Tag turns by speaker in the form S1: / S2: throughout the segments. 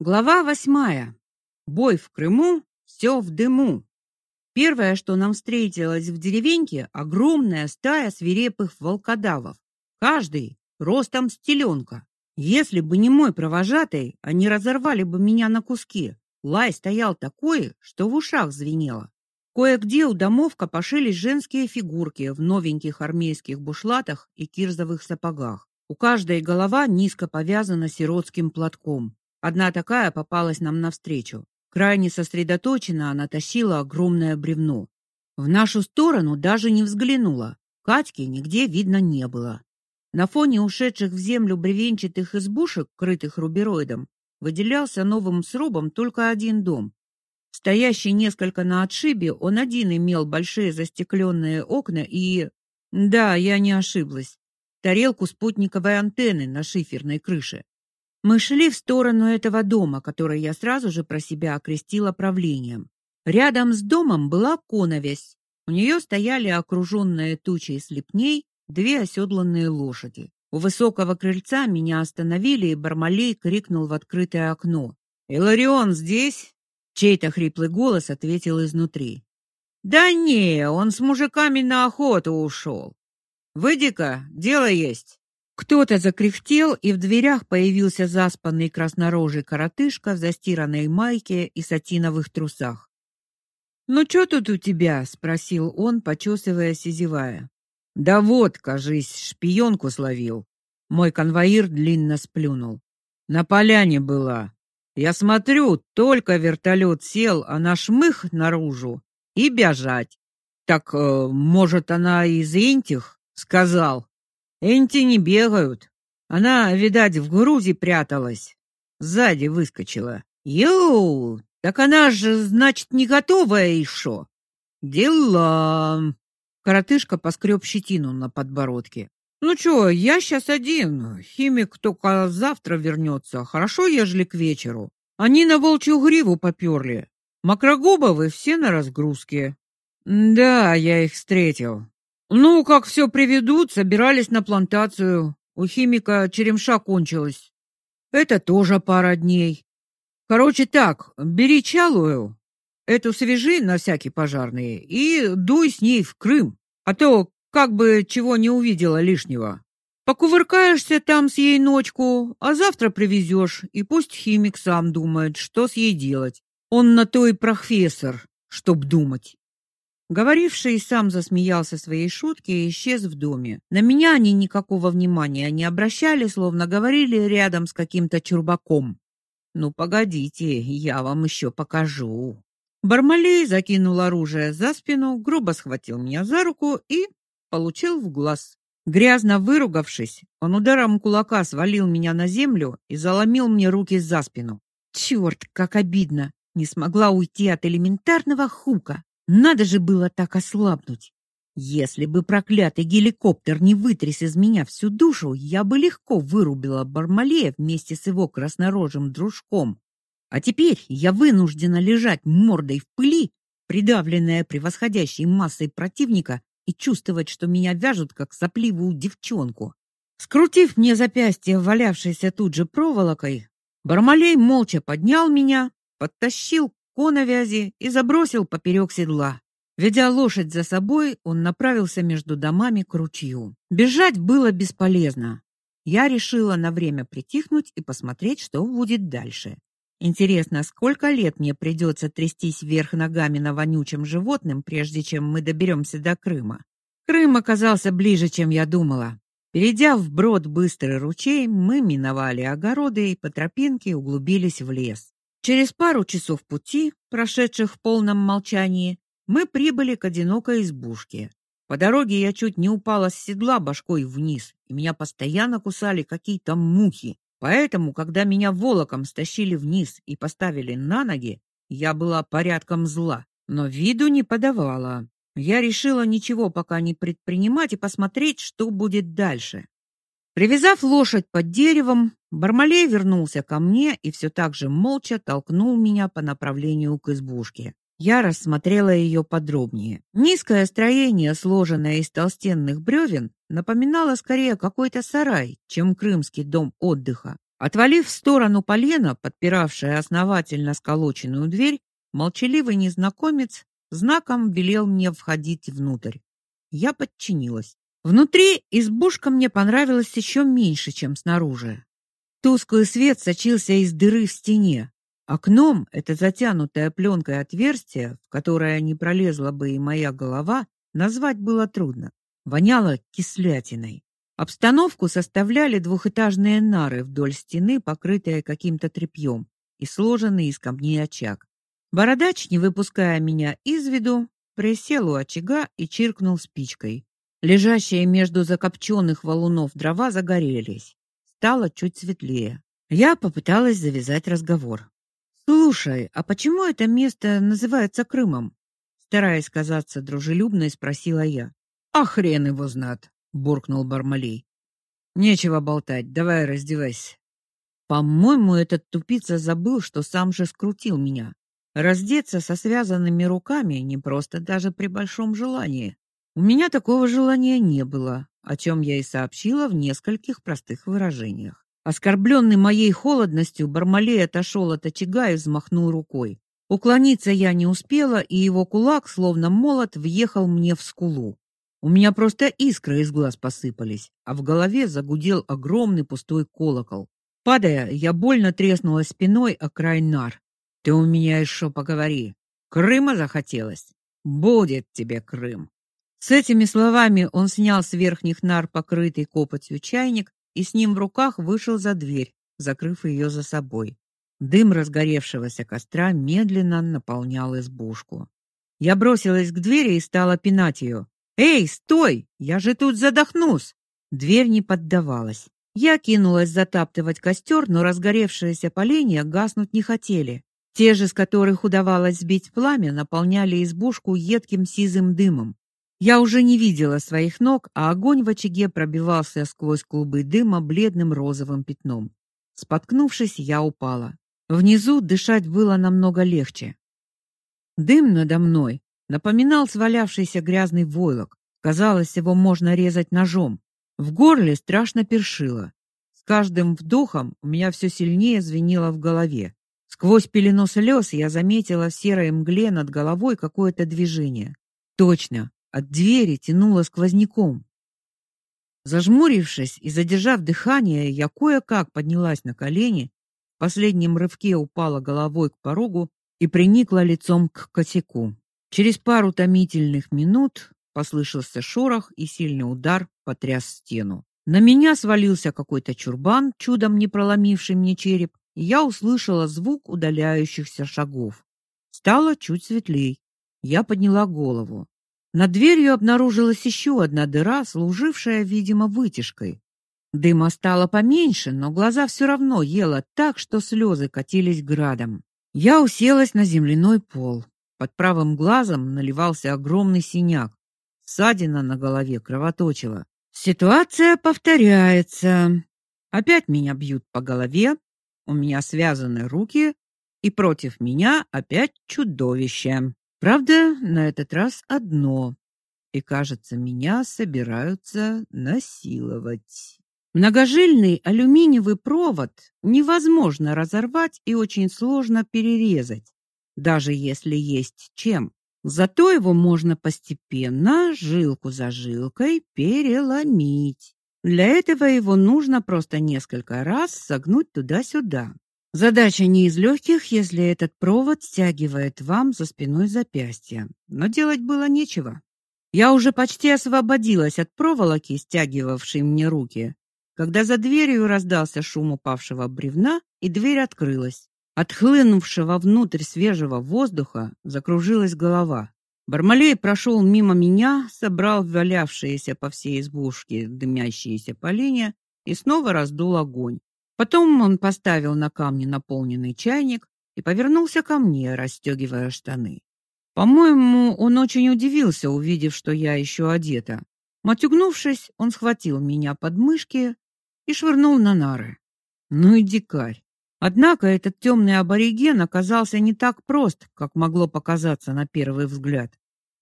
S1: Глава восьмая. Бой в Крыму, все в дыму. Первое, что нам встретилось в деревеньке, огромная стая свирепых волкодавов. Каждый ростом с теленка. Если бы не мой провожатый, они разорвали бы меня на куски. Лай стоял такой, что в ушах звенело. Кое-где у домов копошились женские фигурки в новеньких армейских бушлатах и кирзовых сапогах. У каждой голова низко повязана сиротским платком. Одна такая попалась нам навстречу. Крайне сосредоточенно она тащила огромное бревно. В нашу сторону даже не взглянула. Катьки нигде видно не было. На фоне ушедших в землю бревенчатых избушек, крытых рубероидом, выделялся новым срубом только один дом. Стоящий несколько на отшибе, он один имел большие застекленные окна и... Да, я не ошиблась. Тарелку спутниковой антенны на шиферной крыше. Мы шли в сторону этого дома, который я сразу же про себя окрестила правлением. Рядом с домом была коновесь. У нее стояли окруженные тучей слепней две оседланные лошади. У высокого крыльца меня остановили, и Бармалей крикнул в открытое окно. «Иларион здесь?» Чей-то хриплый голос ответил изнутри. «Да не, он с мужиками на охоту ушел. Выйди-ка, дело есть». Кто-то закряхтел, и в дверях появился заспанный краснорожий коротышка в застиранной майке и сатиновых трусах. "Ну что тут у тебя?" спросил он, почесываясь и зевая. "Да вот, кажись, шпионку словил". Мой конвоир длинно сплюнул. "На поляне была. Я смотрю, только вертолет сел, а наш мых наружу и бежать. Так, э, может, она из Интих?" сказал. Энти не бегают. Она, видать, в груди пряталась. Сзади выскочила. Ю, так она же, значит, не готовая еще. Дела. Коротышка поскреб щетину на подбородке. Ну что, я сейчас один. Химик только завтра вернется. Хорошо, ежели к вечеру. Они на волчью гриву поперли. Макрогубовы все на разгрузке. Да, я их встретил. Ну, как все приведут, собирались на плантацию. У химика черемша кончилась. Это тоже пара дней. Короче так, бери чалую, эту свежи на всякий пожарный и дуй с ней в Крым, а то как бы чего не увидела лишнего. Покувыркаешься там с ей ночку, а завтра привезешь, и пусть химик сам думает, что с ей делать. Он на то и профессор, чтоб думать. Говоривший сам засмеялся своей шутке и исчез в доме. На меня они никакого внимания не обращали, словно говорили рядом с каким-то чурбаком. Ну погодите, я вам еще покажу. Бармалей закинул оружие за спину, грубо схватил меня за руку и получил в глаз. Грязно выругавшись, он ударом кулака свалил меня на землю и заломил мне руки за спину. Черт, как обидно! Не смогла уйти от элементарного хука. Надо же было так ослабнуть. Если бы проклятый геликоптер не вытряс из меня всю душу, я бы легко вырубила Бармалея вместе с его краснорожим дружком. А теперь я вынуждена лежать мордой в пыли, придавленная превосходящей массой противника, и чувствовать, что меня вяжут как сопливую девчонку. Скрутив мне запястье, валявшееся тут же проволокой, Бармалей молча поднял меня, подтащил коновязи и забросил поперек седла. Ведя лошадь за собой, он направился между домами к ручью. Бежать было бесполезно. Я решила на время притихнуть и посмотреть, что будет дальше. Интересно, сколько лет мне придется трястись вверх ногами на вонючем животном, прежде чем мы доберемся до Крыма. Крым оказался ближе, чем я думала. Перейдя вброд быстрый ручей, мы миновали огороды и по тропинке углубились в лес. Через пару часов пути, прошедших в полном молчании, мы прибыли к одинокой избушке. По дороге я чуть не упала с седла башкой вниз, и меня постоянно кусали какие-то мухи. Поэтому, когда меня волоком стащили вниз и поставили на ноги, я была порядком зла, но виду не подавала. Я решила ничего пока не предпринимать и посмотреть, что будет дальше. Привязав лошадь под деревом, Бармалей вернулся ко мне и все так же молча толкнул меня по направлению к избушке. Я рассмотрела ее подробнее. Низкое строение, сложенное из толстенных бревен, напоминало скорее какой-то сарай, чем крымский дом отдыха. Отвалив в сторону полено, подпиравшее основательно сколоченную дверь, молчаливый незнакомец знаком велел мне входить внутрь. Я подчинилась. Внутри избушка мне понравилась еще меньше, чем снаружи. Тусклый свет сочился из дыры в стене. Окном это затянутое пленкой отверстие, в которое не пролезла бы и моя голова, назвать было трудно. Воняло кислятиной. Обстановку составляли двухэтажные нары вдоль стены, покрытые каким-то тряпьем, и сложенный из камней очаг. Бородач, не выпуская меня из виду, присел у очага и чиркнул спичкой. Лежащие между закопченных валунов дрова загорелись. Стало чуть светлее. Я попыталась завязать разговор. Слушай, а почему это место называется Крымом? Стараясь казаться дружелюбной, спросила я. А хрен его знает буркнул Бармалей. Нечего болтать, давай раздевайся. По-моему, этот тупица забыл, что сам же скрутил меня. Раздеться со связанными руками не просто даже при большом желании. У меня такого желания не было, о чем я и сообщила в нескольких простых выражениях. Оскорбленный моей холодностью, Бармалей отошел от очага и взмахнул рукой. Уклониться я не успела, и его кулак, словно молот, въехал мне в скулу. У меня просто искры из глаз посыпались, а в голове загудел огромный пустой колокол. Падая, я больно треснула спиной о край нар. Ты у меня еще поговори. Крыма захотелось? Будет тебе Крым. С этими словами он снял с верхних нар покрытый копотью чайник и с ним в руках вышел за дверь, закрыв ее за собой. Дым разгоревшегося костра медленно наполнял избушку. Я бросилась к двери и стала пинать ее. Эй, стой! Я же тут задохнусь. Дверь не поддавалась. Я кинулась затаптывать костер, но разгоревшиеся поленья гаснуть не хотели. Те же, с которых удавалось сбить пламя, наполняли избушку едким сизым дымом. Я уже не видела своих ног, а огонь в очаге пробивался сквозь клубы дыма бледным розовым пятном. Споткнувшись, я упала. Внизу дышать было намного легче. Дым надо мной напоминал свалявшийся грязный войлок. Казалось, его можно резать ножом. В горле страшно першило. С каждым вдохом у меня все сильнее звенело в голове. Сквозь пелену слез я заметила в серой мгле над головой какое-то движение. Точно, от двери тянуло сквозняком. Зажмурившись и задержав дыхание, я кое-как поднялась на колени, в последнем рывке упала головой к порогу и приникла лицом к косяку. Через пару томительных минут послышался шорох, и сильный удар потряс стену. На меня свалился какой-то чурбан, чудом не проломивший мне череп, и я услышала звук удаляющихся шагов. Стало чуть светлей. Я подняла голову. Над дверью обнаружилась еще одна дыра, служившая, видимо, вытяжкой. Дыма стало поменьше, но глаза все равно ело так, что слезы катились градом. Я уселась на земляной пол. Под правым глазом наливался огромный синяк. Ссадина на голове кровоточила. Ситуация повторяется. Опять меня бьют по голове, у меня связаны руки, и против меня опять чудовище. Правда, на этот раз одно. И, кажется, меня собираются насиловать. Многожильный алюминиевый провод невозможно разорвать и очень сложно перерезать даже если есть чем. Зато его можно постепенно, жилку за жилкой, переломить. Для этого его нужно просто несколько раз согнуть туда-сюда. Задача не из легких, если этот провод стягивает вам за спиной запястья. Но делать было нечего. Я уже почти освободилась от проволоки, стягивавшей мне руки, когда за дверью раздался шум упавшего бревна, и дверь открылась. От хлынувшего внутрь свежего воздуха закружилась голова. Бармалей прошел мимо меня, собрал валявшиеся по всей избушке дымящиеся поленья и снова раздул огонь. Потом он поставил на камни наполненный чайник и повернулся ко мне, расстегивая штаны. По-моему, он очень удивился, увидев, что я еще одета. Матюгнувшись, он схватил меня под мышки и швырнул на нары. Ну и дикарь. Однако этот темный абориген оказался не так прост, как могло показаться на первый взгляд.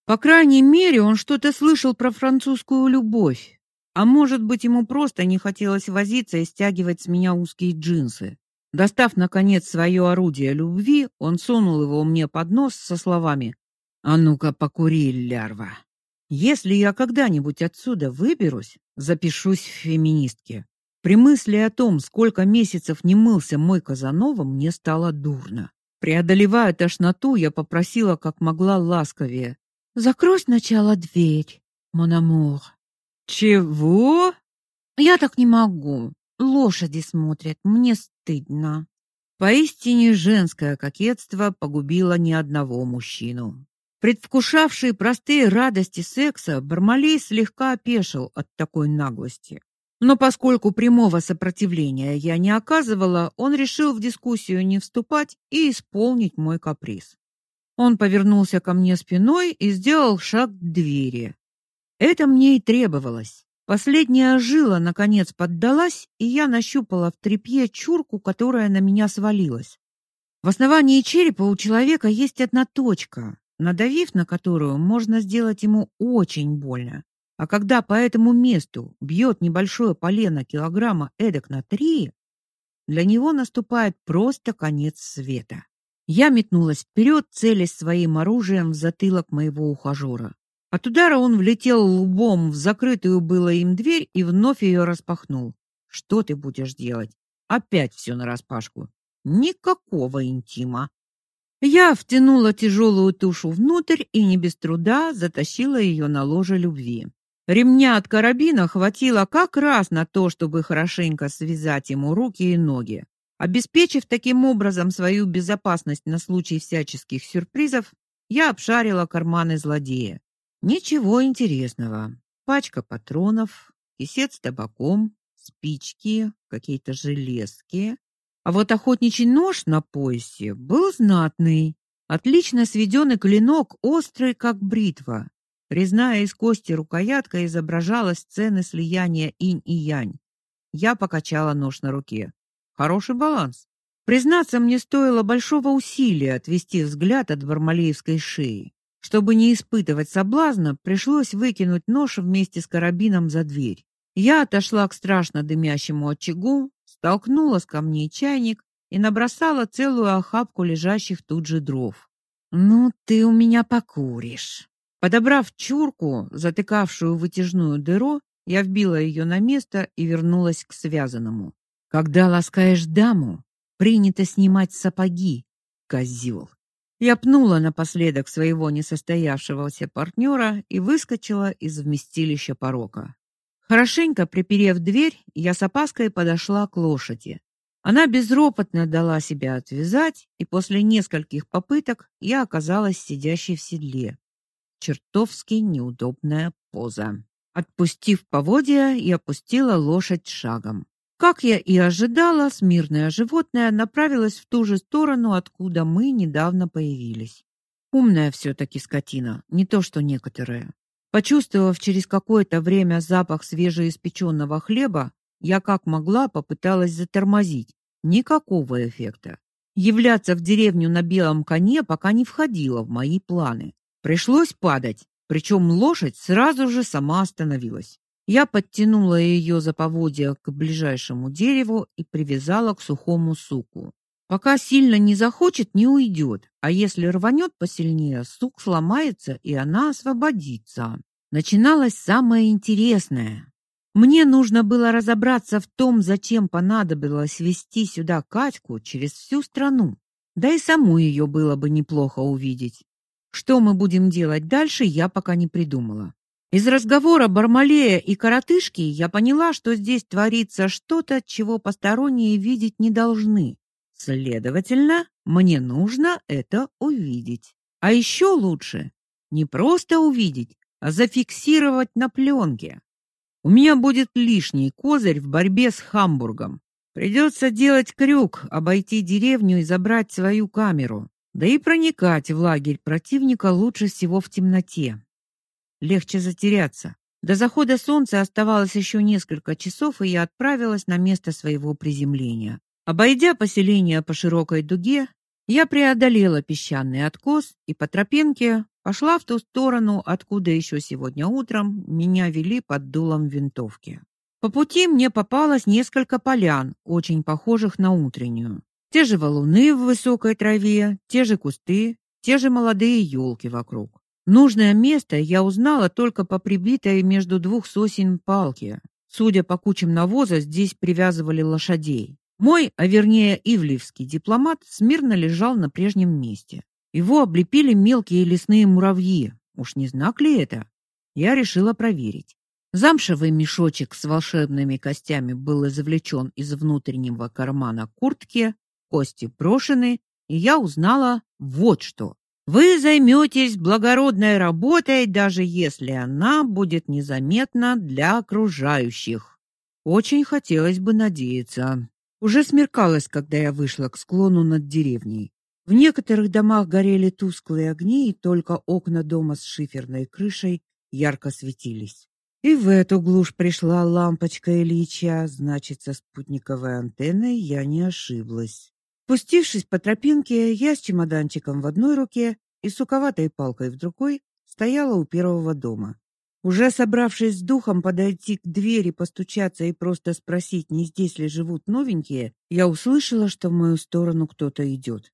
S1: По крайней мере, он что-то слышал про французскую любовь. А может быть, ему просто не хотелось возиться и стягивать с меня узкие джинсы. Достав наконец свое орудие любви, он сунул его мне под нос со словами: "А ну-ка, покури, лярва. Если я когда-нибудь отсюда выберусь, запишусь в феминистки". При мысли о том, сколько месяцев не мылся мой Казанова, мне стало дурно. Преодолевая тошноту, я попросила как могла ласковее: "Закрой сначала дверь, amour". Чего? Я так не могу. Лошади смотрят, мне стыдно. Поистине женское кокетство погубило ни одного мужчину. Предвкушавший простые радости секса, Бармалей слегка опешил от такой наглости. Но поскольку прямого сопротивления я не оказывала, он решил в дискуссию не вступать и исполнить мой каприз. Он повернулся ко мне спиной и сделал шаг к двери. Это мне и требовалось. Последняя жила наконец поддалась, и я нащупала в тряпье чурку, которая на меня свалилась. В основании черепа у человека есть одна точка, надавив на которую можно сделать ему очень больно. А когда по этому месту бьет небольшое полено килограмма эдак на три, для него наступает просто конец света. Я метнулась вперед, целясь своим оружием в затылок моего ухажера. От удара он влетел лбом в закрытую было им дверь и вновь ее распахнул. Что ты будешь делать? Опять все нараспашку. Никакого интима. Я втянула тяжелую тушу внутрь и не без труда затащила ее на ложе любви. Ремня от карабина хватило как раз на то, чтобы хорошенько связать ему руки и ноги. Обеспечив таким образом свою безопасность на случай всяческих сюрпризов, я обшарила карманы злодея. Ничего интересного. Пачка патронов, кисет с табаком, спички, какие-то железки. А вот охотничий нож на поясе был знатный. Отлично сведенный клинок, острый, как бритва. Резная из кости рукоятка изображала сцены слияния инь и янь. Я покачала нож на руке. Хороший баланс. Признаться, мне стоило большого усилия отвести взгляд от Бармалеевской шеи. Чтобы не испытывать соблазна, пришлось выкинуть нож вместе с карабином за дверь. Я отошла к страшно дымящему очагу, столкнула с камней чайник и набросала целую охапку лежащих тут же дров. Ну ты у меня покуришь. Подобрав чурку, затыкавшую вытяжную дыру, я вбила ее на место и вернулась к связанному. Когда ласкаешь даму, принято снимать сапоги, козел. Я пнула напоследок своего несостоявшегося партнера и выскочила из вместилища порока. Хорошенько приперев дверь, я с опаской подошла к лошади. Она безропотно дала себя отвязать, и после нескольких попыток я оказалась сидящей в седле. Чертовски неудобная поза. Отпустив поводья, я опустила лошадь шагом. Как я и ожидала, смирное животное направилось в ту же сторону, откуда мы недавно появились. Умная все таки скотина, не то что некоторые. Почувствовав через какое-то время запах свежеиспеченного хлеба, я как могла попыталась затормозить. Никакого эффекта. Являться в деревню на белом коне пока не входило в мои планы. Пришлось падать, причем лошадь сразу же сама остановилась. Я подтянула ее за поводья к ближайшему дереву и привязала к сухому суку. Пока сильно не захочет, не уйдет, а если рванет посильнее, сук сломается и она освободится. Начиналось самое интересное. Мне нужно было разобраться в том, зачем понадобилось вести сюда Катьку через всю страну. Да и саму ее было бы неплохо увидеть. Что мы будем делать дальше, я пока не придумала. Из разговора Бармалея и коротышки я поняла, что здесь творится что-то, чего посторонние видеть не должны. Следовательно, мне нужно это увидеть. А еще лучше не просто увидеть, а зафиксировать на пленке. У меня будет лишний козырь в борьбе с Хамбургом. Придется делать крюк, обойти деревню и забрать свою камеру. Да и проникать в лагерь противника лучше всего в темноте легче затеряться. До захода солнца оставалось еще несколько часов, и я отправилась на место своего приземления. Обойдя поселение по широкой дуге, я преодолела песчаный откос и по тропинке Пошла в ту сторону, откуда еще сегодня утром меня вели под дулом винтовки. По пути мне попалось несколько полян, очень похожих на утреннюю. Те же валуны в высокой траве, те же кусты, те же молодые елки вокруг. Нужное место я узнала только по прибитой между двух сосен палке. Судя по кучам навоза, здесь привязывали лошадей. Мой, а вернее ивлевский дипломат смирно лежал на прежнем месте. Его облепили мелкие лесные муравьи. Уж не знак ли это? Я решила проверить. Замшевый мешочек с волшебными костями был извлечен из внутреннего кармана куртки, кости брошены, и я узнала вот что. Вы займетесь благородной работой, даже если она будет незаметна для окружающих. Очень хотелось бы надеяться. Уже смеркалось, когда я вышла к склону над деревней. В некоторых домах горели тусклые огни, и только окна дома с шиферной крышей ярко светились. И в эту глушь пришла лампочка Ильича, значит, со спутниковой антенной я не ошиблась. Спустившись по тропинке, я с чемоданчиком в одной руке и суковатой палкой в другой стояла у первого дома. Уже собравшись с духом подойти к двери, постучаться и просто спросить, не здесь ли живут новенькие, я услышала, что в мою сторону кто-то идет.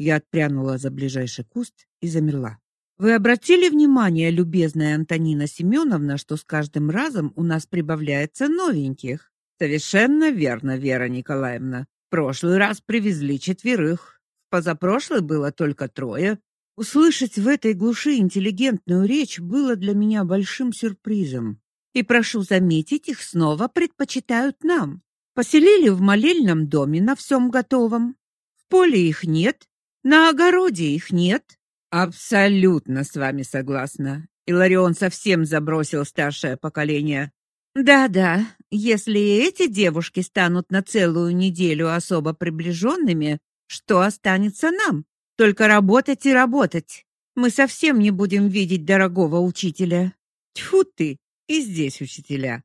S1: Я отпрянула за ближайший куст и замерла. Вы обратили внимание, любезная Антонина Семеновна, что с каждым разом у нас прибавляется новеньких? Совершенно верно, Вера Николаевна. Прошлый раз привезли четверых. В позапрошлый было только трое. Услышать в этой глуши интеллигентную речь было для меня большим сюрпризом. И прошу заметить, их снова предпочитают нам. Поселили в молельном доме на всем готовом. В поле их нет, на огороде их нет, Абсолютно с вами согласна. Иларион совсем забросил старшее поколение. Да-да, если эти девушки станут на целую неделю особо приближенными, что останется нам? Только работать и работать. Мы совсем не будем видеть дорогого учителя. Тьфу ты, и здесь учителя.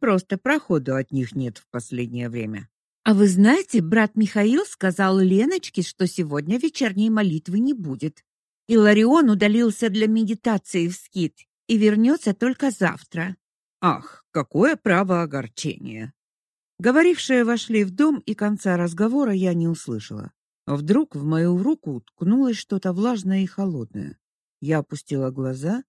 S1: Просто проходу от них нет в последнее время. А вы знаете, брат Михаил сказал Леночке, что сегодня вечерней молитвы не будет. Иларион удалился для медитации в скит и вернется только завтра. Ах, какое право огорчения. Говорившие вошли в дом, и конца разговора я не услышала. Вдруг в мою руку ткнулось что-то влажное и холодное. Я опустила глаза.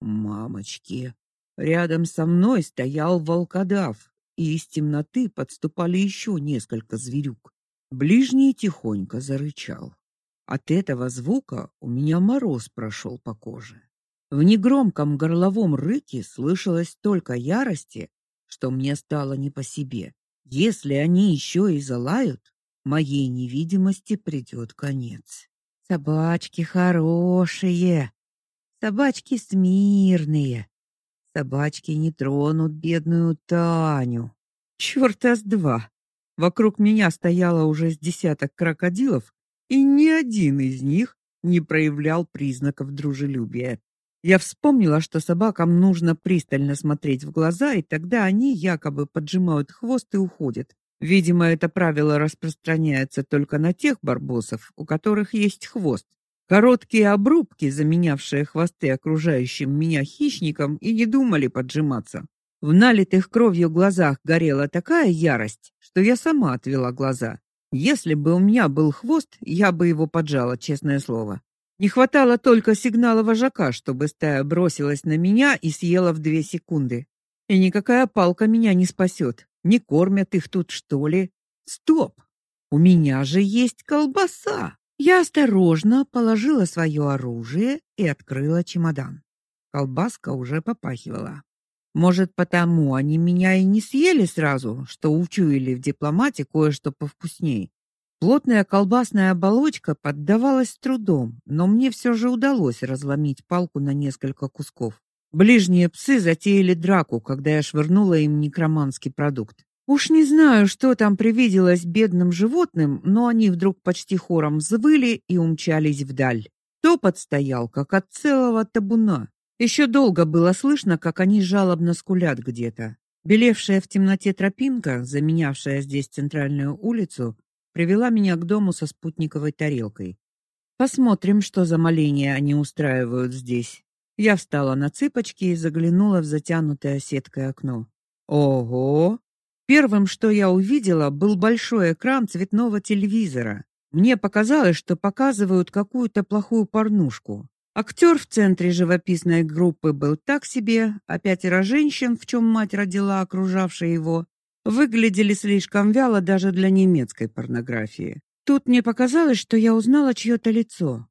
S1: Мамочки, рядом со мной стоял волкодав, и из темноты подступали еще несколько зверюк. Ближний тихонько зарычал. От этого звука у меня мороз прошел по коже. В негромком горловом рыке слышалось столько ярости, что мне стало не по себе. Если они еще и залают, моей невидимости придет конец. Собачки хорошие, собачки смирные. Собачки не тронут бедную Таню. Чёрта с два. Вокруг меня стояло уже с десяток крокодилов и ни один из них не проявлял признаков дружелюбия. Я вспомнила, что собакам нужно пристально смотреть в глаза, и тогда они якобы поджимают хвост и уходят. Видимо, это правило распространяется только на тех барбосов, у которых есть хвост. Короткие обрубки, заменявшие хвосты окружающим меня хищникам, и не думали поджиматься. В налитых кровью глазах горела такая ярость, что я сама отвела глаза. Если бы у меня был хвост, я бы его поджала, честное слово. Не хватало только сигнала вожака, чтобы стая бросилась на меня и съела в две секунды. И никакая палка меня не спасет. Не кормят их тут, что ли? Стоп! У меня же есть колбаса. Я осторожно положила свое оружие и открыла чемодан. Колбаска уже попахивала. Может, потому они меня и не съели сразу, что учуяли в дипломате кое-что повкусней. Плотная колбасная оболочка поддавалась трудом, но мне все же удалось разломить палку на несколько кусков. Ближние псы затеяли драку, когда я швырнула им некроманский продукт. Уж не знаю, что там привиделось бедным животным, но они вдруг почти хором взвыли и умчались вдаль. Топот стоял, как от целого табуна. Еще долго было слышно, как они жалобно скулят где-то. Белевшая в темноте тропинка, заменявшая здесь центральную улицу, привела меня к дому со спутниковой тарелкой. Посмотрим, что за моления они устраивают здесь. Я встала на цыпочки и заглянула в затянутое сеткой окно. Ого! Первым, что я увидела, был большой экран цветного телевизора. Мне показалось, что показывают какую-то плохую порнушку. Актер в центре живописной группы был так себе, а пятеро женщин, в чем мать родила окружавшие его, выглядели слишком вяло даже для немецкой порнографии. Тут мне показалось, что я узнала чье то лицо.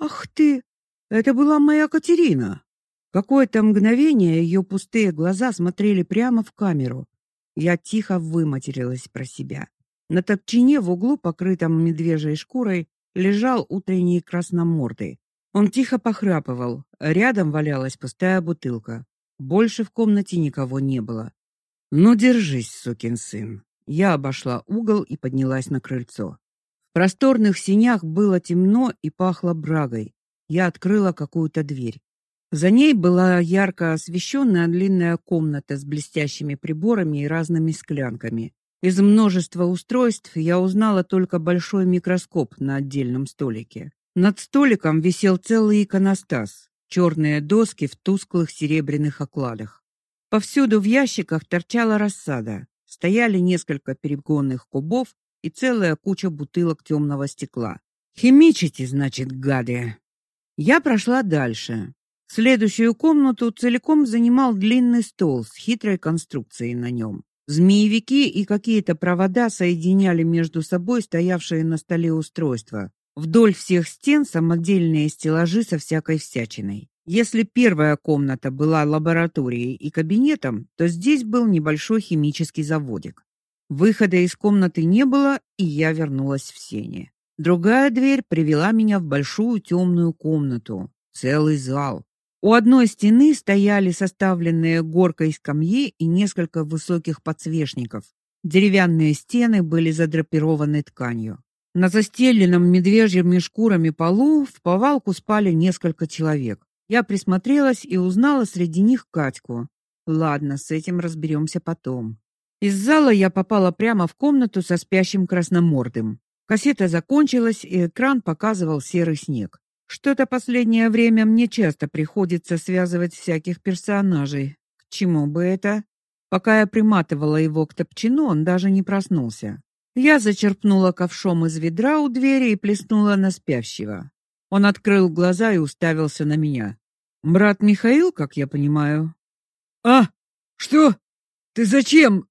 S1: Ах ты, это была моя Катерина. Какое-то мгновение ее пустые глаза смотрели прямо в камеру. Я тихо выматерилась про себя. На топчине в углу, покрытом медвежьей шкурой, лежал утренний красномордый. Он тихо похрапывал. Рядом валялась пустая бутылка. Больше в комнате никого не было. Ну держись, сукин сын. Я обошла угол и поднялась на крыльцо. В просторных синях было темно и пахло брагой. Я открыла какую-то дверь. За ней была ярко освещенная длинная комната с блестящими приборами и разными склянками. Из множества устройств я узнала только большой микроскоп на отдельном столике. Над столиком висел целый иконостас, черные доски в тусклых серебряных окладах. Повсюду в ящиках торчала рассада, стояли несколько перегонных кубов и целая куча бутылок темного стекла. Химичите, значит, гады. Я прошла дальше. Следующую комнату целиком занимал длинный стол с хитрой конструкцией на нем. Змеевики и какие-то провода соединяли между собой стоявшие на столе устройства. Вдоль всех стен самодельные стеллажи со всякой всячиной. Если первая комната была лабораторией и кабинетом, то здесь был небольшой химический заводик. Выхода из комнаты не было, и я вернулась в сени. Другая дверь привела меня в большую темную комнату, целый зал. У одной стены стояли составленные горкой скамьи и несколько высоких подсвечников. Деревянные стены были задрапированы тканью. На застеленном медвежьими шкурами полу в повалку спали несколько человек. Я присмотрелась и узнала среди них Катьку. Ладно, с этим разберемся потом. Из зала я попала прямо в комнату со спящим красномордым. Кассета закончилась, и экран показывал серый снег. Что-то последнее время мне часто приходится связывать всяких персонажей. К чему бы это? Пока я приматывала его к топчину, он даже не проснулся. Я зачерпнула ковшом из ведра у двери и плеснула на спящего. Он открыл глаза и уставился на меня. Брат Михаил, как я понимаю.
S2: А? Что? Ты зачем?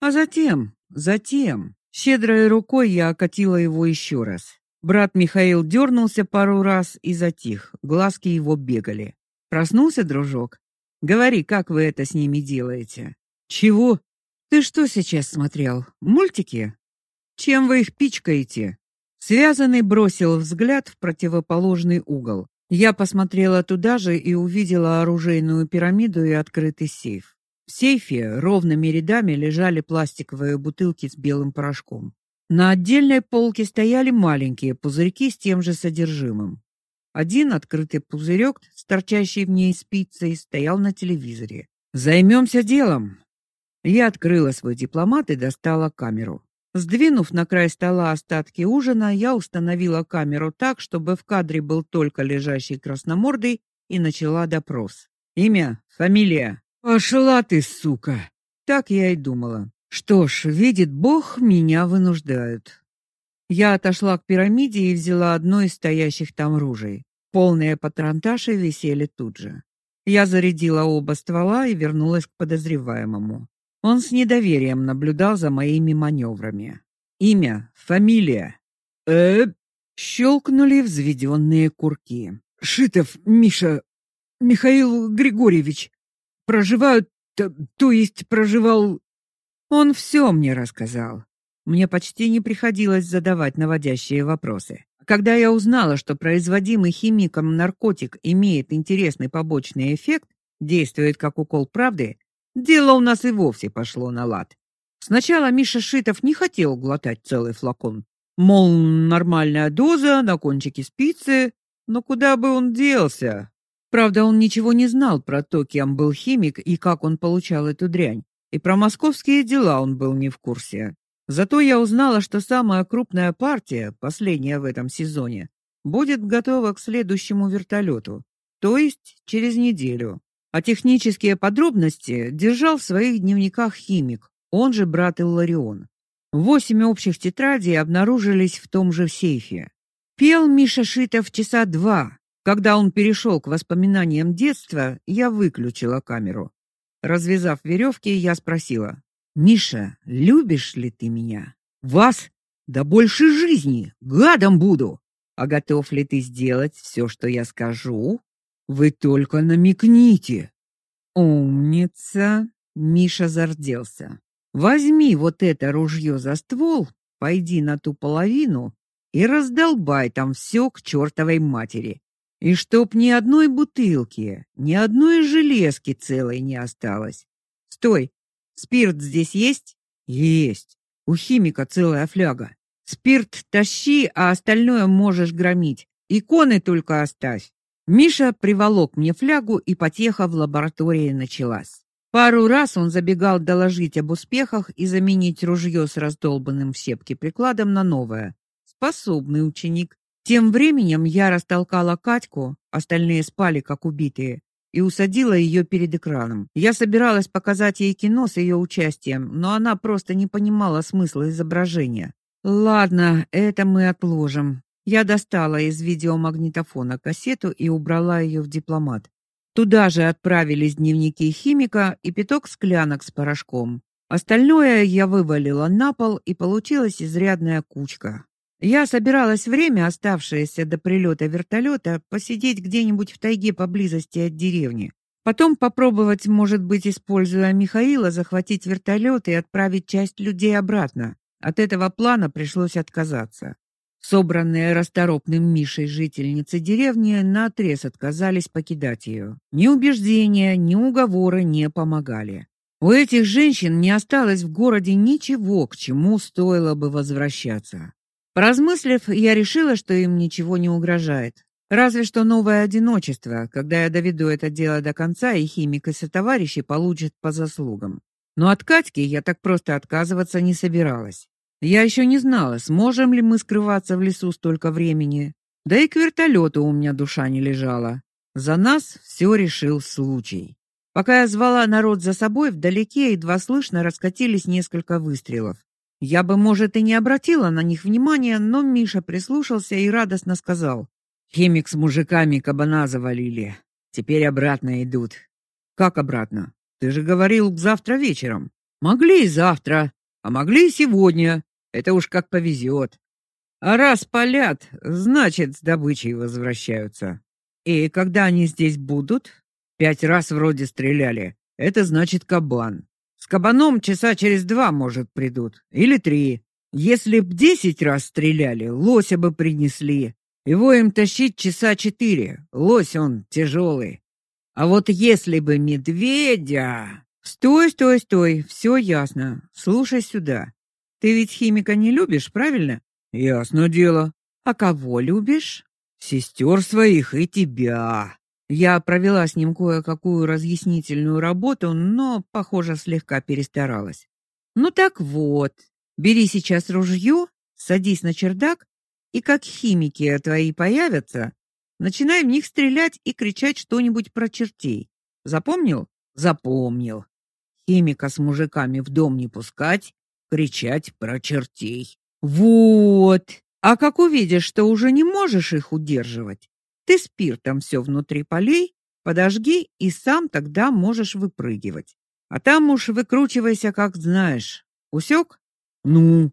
S1: А затем, затем Щедрой рукой я окатила его еще раз. Брат Михаил дернулся пару раз и затих. Глазки его бегали. Проснулся, дружок? Говори, как вы это с ними делаете?
S2: Чего?
S1: Ты что сейчас смотрел? Мультики? Чем вы их пичкаете? Связанный бросил взгляд в противоположный угол. Я посмотрела туда же и увидела оружейную пирамиду и открытый сейф. В сейфе ровными рядами лежали пластиковые бутылки с белым порошком. На отдельной полке стояли маленькие пузырьки с тем же содержимым. Один открытый пузырек с торчащей в ней спицей стоял на телевизоре. Займемся делом. Я открыла свой дипломат и достала камеру. Сдвинув на край стола остатки ужина, я установила камеру так, чтобы в кадре был только лежащий красномордый и начала допрос. Имя, фамилия,
S2: Пошла ты, сука.
S1: Так я и думала. Что ж, видит Бог, меня вынуждают. Я отошла к пирамиде и взяла одно из стоящих там ружей. Полные патронташи висели тут же. Я зарядила оба ствола и вернулась к подозреваемому. Он с недоверием наблюдал за моими маневрами. Имя, фамилия.
S2: Э,
S1: щелкнули взведенные курки.
S2: Шитов Миша Михаил Григорьевич проживают, то, то есть проживал
S1: Он все мне рассказал. Мне почти не приходилось задавать наводящие вопросы. Когда я узнала, что производимый химиком наркотик имеет интересный побочный эффект, действует как укол правды, дело у нас и вовсе пошло на лад. Сначала Миша Шитов не хотел глотать целый флакон. Мол, нормальная доза на кончике спицы, но куда бы он делся? Правда, он ничего не знал про то, кем был химик и как он получал эту дрянь. И про московские дела он был не в курсе. Зато я узнала, что самая крупная партия, последняя в этом сезоне, будет готова к следующему вертолету, то есть через неделю. А технические подробности держал в своих дневниках химик, он же брат Илларион. Восемь общих тетрадей обнаружились в том же сейфе. Пел Миша Шитов часа два. Когда он перешел к воспоминаниям детства, я выключила камеру. Развязав веревки, я спросила: "Миша, любишь ли ты меня?" "Вас? Да больше жизни, гадом буду. А готов ли ты сделать все, что я скажу?" "Вы только намекните". "Умница", Миша зарделся. "Возьми вот это ружье за ствол, пойди на ту половину и раздолбай там все к чертовой матери. И чтоб ни одной бутылки, ни одной железки целой не осталось. Стой. Спирт здесь есть? Есть. У химика целая фляга. Спирт тащи, а остальное можешь громить. Иконы только оставь. Миша приволок мне флягу, и потеха в лаборатории началась. Пару раз он забегал доложить об успехах и заменить ружье с раздолбанным в щепки прикладом на новое способный ученик. Тем временем я растолкала Катьку, остальные спали как убитые, и усадила ее перед экраном. Я собиралась показать ей кино с ее участием, но она просто не понимала смысла изображения. Ладно, это мы отложим. Я достала из видеомагнитофона кассету и убрала ее в дипломат. Туда же отправились дневники химика и пяток склянок с порошком. Остальное я вывалила на пол, и получилась изрядная кучка. Я собиралась время, оставшееся до прилета вертолета, посидеть где-нибудь в тайге поблизости от деревни. Потом попробовать, может быть, используя Михаила, захватить вертолет и отправить часть людей обратно. От этого плана пришлось отказаться. Собранные расторопным Мишей жительницы деревни наотрез отказались покидать ее. Ни убеждения, ни уговоры не помогали. У этих женщин не осталось в городе ничего, к чему стоило бы возвращаться. Поразмыслив, я решила, что им ничего не угрожает. Разве что новое одиночество, когда я доведу это дело до конца, и химик и сотоварищи получат по заслугам. Но от Катьки я так просто отказываться не собиралась. Я еще не знала, сможем ли мы скрываться в лесу столько времени. Да и к вертолету у меня душа не лежала. За нас все решил случай. Пока я звала народ за собой, вдалеке едва слышно раскатились несколько выстрелов. Я бы, может, и не обратила на них внимания, но Миша прислушался и радостно сказал: "Химик с мужиками кабана завалили. Теперь обратно идут". "Как обратно? Ты же говорил завтра вечером". "Могли и завтра, а могли и сегодня. Это уж как повезет. А раз палят, значит, с добычей возвращаются. И когда они здесь будут? Пять раз вроде стреляли. Это значит кабан. С кабаном часа через два, может, придут. Или три. Если б десять раз стреляли, лося бы принесли. Его им тащить часа четыре. Лось он тяжелый. А вот если бы медведя... Стой, стой, стой, все ясно. Слушай сюда. Ты ведь химика не любишь, правильно? Ясно дело. А кого любишь? Сестер своих и тебя. Я провела с ним кое-какую разъяснительную работу, но, похоже, слегка перестаралась. Ну так вот, бери сейчас ружье, садись на чердак, и как химики твои появятся, начинай в них стрелять и кричать что-нибудь про чертей. Запомнил? Запомнил. Химика с мужиками в дом не пускать, кричать про чертей. Вот. А как увидишь, что уже не можешь их удерживать, ты спиртом все внутри полей, подожги и сам тогда можешь выпрыгивать. А там уж выкручивайся, как знаешь. Усек? Ну.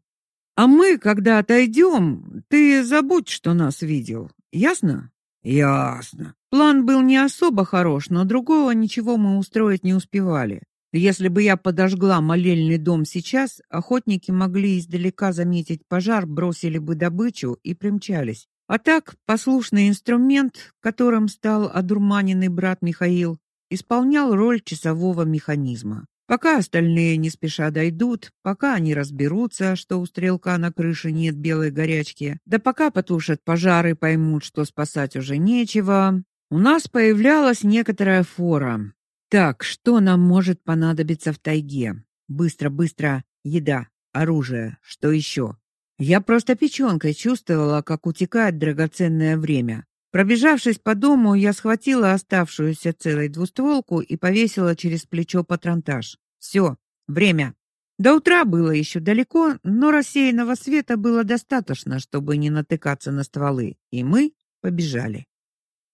S1: А мы, когда отойдем, ты забудь, что нас видел. Ясно? Ясно. План был не особо хорош, но другого ничего мы устроить не успевали. Если бы я подожгла молельный дом сейчас, охотники могли издалека заметить пожар, бросили бы добычу и примчались. А так, послушный инструмент, которым стал одурманенный брат Михаил, исполнял роль часового механизма. Пока остальные не спеша дойдут, пока они разберутся, что у стрелка на крыше нет белой горячки, да пока потушат пожары, поймут, что спасать уже нечего, у нас появлялась некоторая фора. Так, что нам может понадобиться в тайге? Быстро, быстро. Еда, оружие, что еще? Я просто печёнкой чувствовала, как утекает драгоценное время. Пробежавшись по дому, я схватила оставшуюся целой двустволку и повесила через плечо патронтаж. Всё, время. До утра было ещё далеко, но рассеянного света было достаточно, чтобы не натыкаться на стволы, и мы побежали.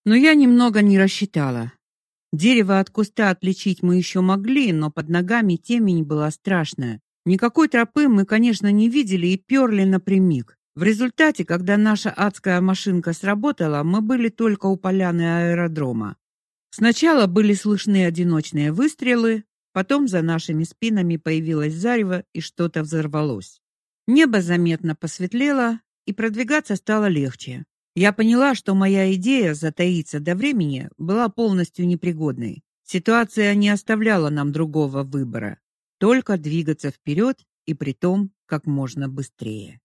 S1: Но я немного не рассчитала. Дерево от куста отличить мы ещё могли, но под ногами темень была страшная. Никакой тропы мы, конечно, не видели и перли напрямик. В результате, когда наша адская машинка сработала, мы были только у поляны аэродрома. Сначала были слышны одиночные выстрелы, потом за нашими спинами появилось зарево и что-то взорвалось. Небо заметно посветлело, и продвигаться стало легче. Я поняла, что моя идея затаиться до времени была полностью непригодной. Ситуация не оставляла нам другого выбора только двигаться вперед и притом как можно быстрее.